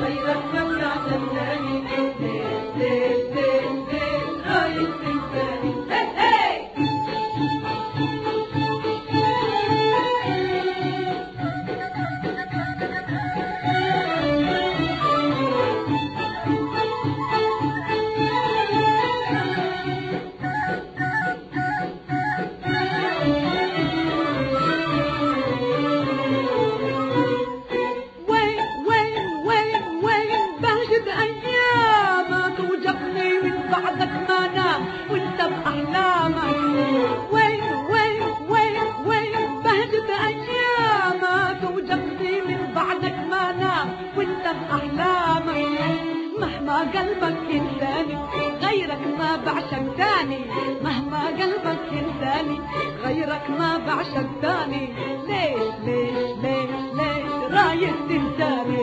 غيرك ما بتعلمني وانت باحلامك مهما قلبك ينساني غيرك ما بعشق تاني. مهما قلبك ينساني غيرك ما بعشق تاني. ليش ليش ليش ليش رايد تنساني؟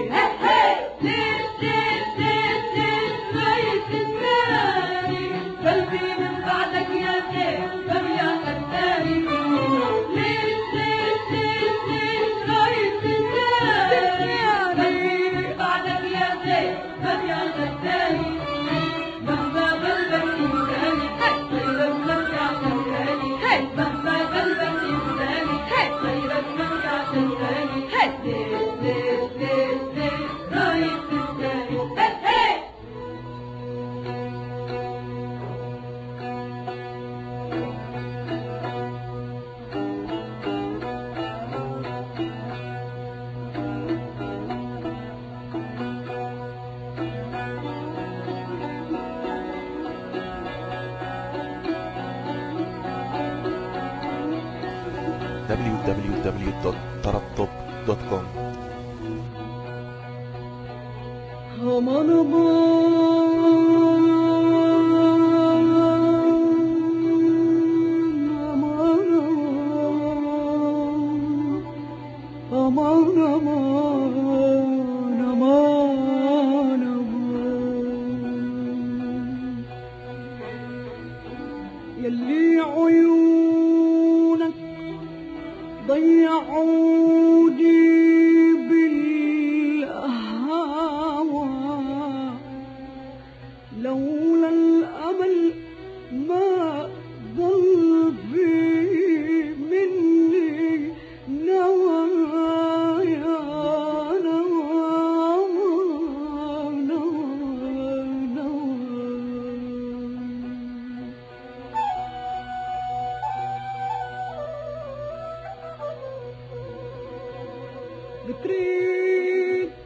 www.tarabtop.com ضيعوا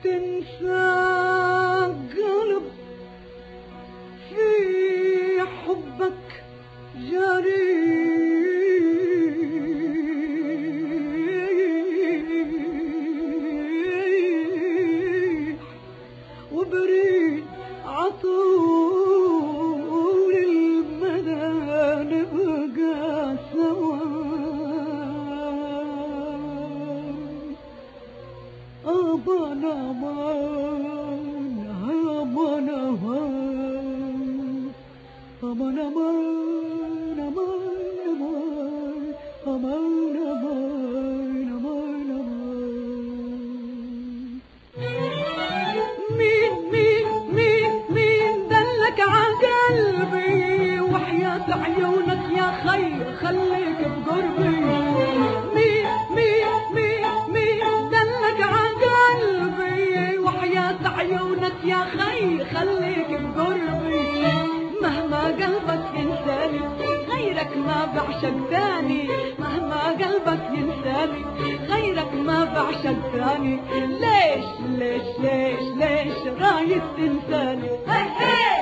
تنسى قلب في حبك جريح وبريد عطول. عيونك يا خي خليك بقربي. عيونك يا خي خليك بقربي. مهما قلبك ينساني غيرك ما بعشق تاني مهما قلبك ينساني غيرك ما بعشق تاني ليش ليش ليش ليش رايد تنساني هي هي!